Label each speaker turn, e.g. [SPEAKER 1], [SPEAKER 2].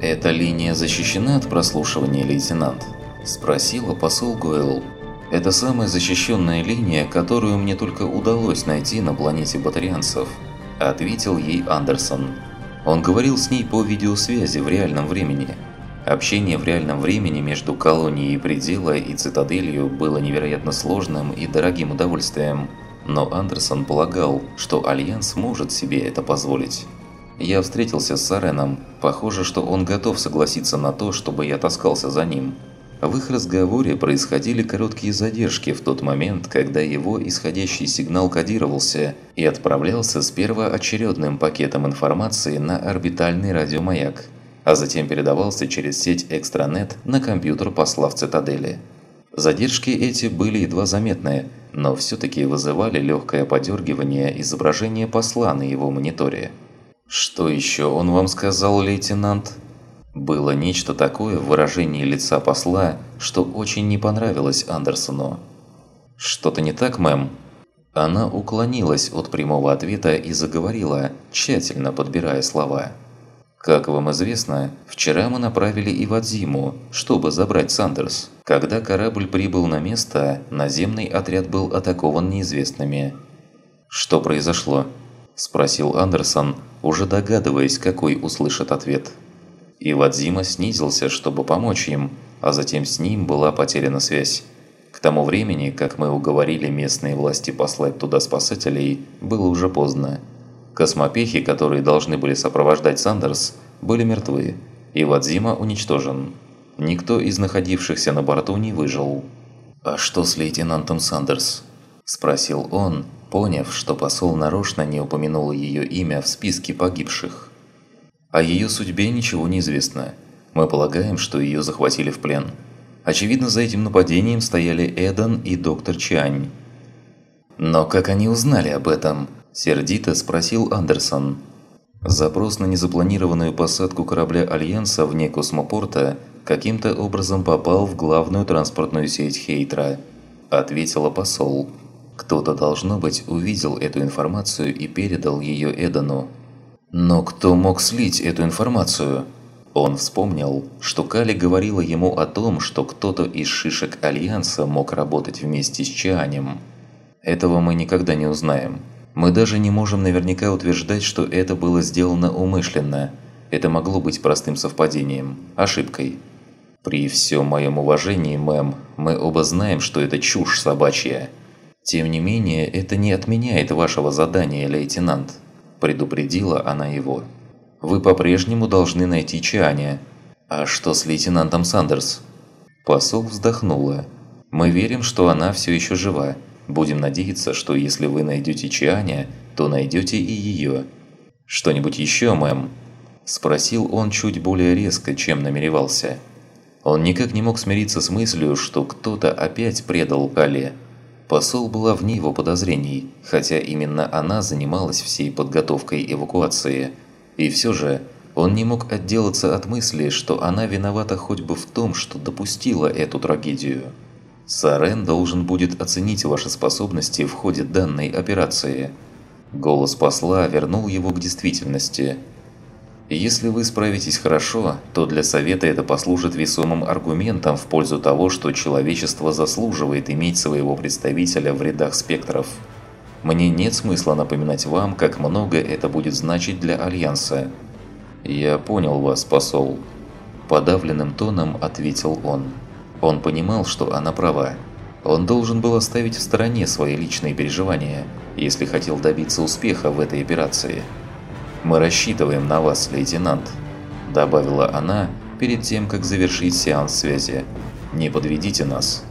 [SPEAKER 1] «Эта линия защищена от прослушивания, лейтенант?» – спросила посол Гойл. «Это самая защищенная линия, которую мне только удалось найти на планете батарианцев», – ответил ей Андерсон. Он говорил с ней по видеосвязи в реальном времени. Общение в реальном времени между колонией предела и цитаделью было невероятно сложным и дорогим удовольствием. Но Андерсон полагал, что Альянс может себе это позволить. Я встретился с Сареном. Похоже, что он готов согласиться на то, чтобы я таскался за ним. В их разговоре происходили короткие задержки в тот момент, когда его исходящий сигнал кодировался и отправлялся с первоочередным пакетом информации на орбитальный радиомаяк, а затем передавался через сеть экстранет на компьютер посла в цитадели. Задержки эти были едва заметны, но все-таки вызывали легкое подергивание изображения посла на его мониторе. «Что еще он вам сказал, лейтенант?» Было нечто такое в выражении лица посла, что очень не понравилось Андерсону. «Что-то не так, мэм?» Она уклонилась от прямого ответа и заговорила, тщательно подбирая слова. «Как вам известно, вчера мы направили Ивадзиму, чтобы забрать Сандерс. Когда корабль прибыл на место, наземный отряд был атакован неизвестными». «Что произошло?» – спросил Андерсон, уже догадываясь, какой услышит ответ. И Вадзима снизился, чтобы помочь им, а затем с ним была потеряна связь. К тому времени, как мы уговорили местные власти послать туда спасателей, было уже поздно. Космопехи, которые должны были сопровождать Сандерс, были мертвы, и Вадзима уничтожен. Никто из находившихся на борту не выжил. «А что с лейтенантом Сандерс?» – спросил он, поняв, что посол нарочно не упомянул ее имя в списке погибших. О ее судьбе ничего не известно. Мы полагаем, что ее захватили в плен. Очевидно, за этим нападением стояли Эдан и доктор Чань. «Но как они узнали об этом?» – сердито спросил Андерсон. Запрос на незапланированную посадку корабля Альянса вне космопорта каким-то образом попал в главную транспортную сеть Хейтра, ответила посол. Кто-то, должно быть, увидел эту информацию и передал ее Эдану. Но кто мог слить эту информацию? Он вспомнил, что Кали говорила ему о том, что кто-то из шишек Альянса мог работать вместе с Чанем. Этого мы никогда не узнаем. Мы даже не можем наверняка утверждать, что это было сделано умышленно. Это могло быть простым совпадением, ошибкой. При всем моем уважении, мэм, мы оба знаем, что это чушь собачья. «Тем не менее, это не отменяет вашего задания, лейтенант», – предупредила она его. «Вы по-прежнему должны найти Чаня». «А что с лейтенантом Сандерс?» Посол вздохнула. «Мы верим, что она все еще жива. Будем надеяться, что если вы найдете Чаня, то найдете и ее». «Что-нибудь еще, мэм?» Спросил он чуть более резко, чем намеревался. Он никак не мог смириться с мыслью, что кто-то опять предал Кале. Посол была вне его подозрений, хотя именно она занималась всей подготовкой эвакуации. И все же он не мог отделаться от мысли, что она виновата хоть бы в том, что допустила эту трагедию. Сарен должен будет оценить ваши способности в ходе данной операции. Голос посла вернул его к действительности – если вы справитесь хорошо, то для Совета это послужит весомым аргументом в пользу того, что человечество заслуживает иметь своего представителя в рядах спектров. Мне нет смысла напоминать вам, как много это будет значить для Альянса. Я понял вас, посол. Подавленным тоном ответил он. Он понимал, что она права. Он должен был оставить в стороне свои личные переживания, если хотел добиться успеха в этой операции. «Мы рассчитываем на вас, лейтенант», – добавила она перед тем, как завершить сеанс связи. «Не подведите нас».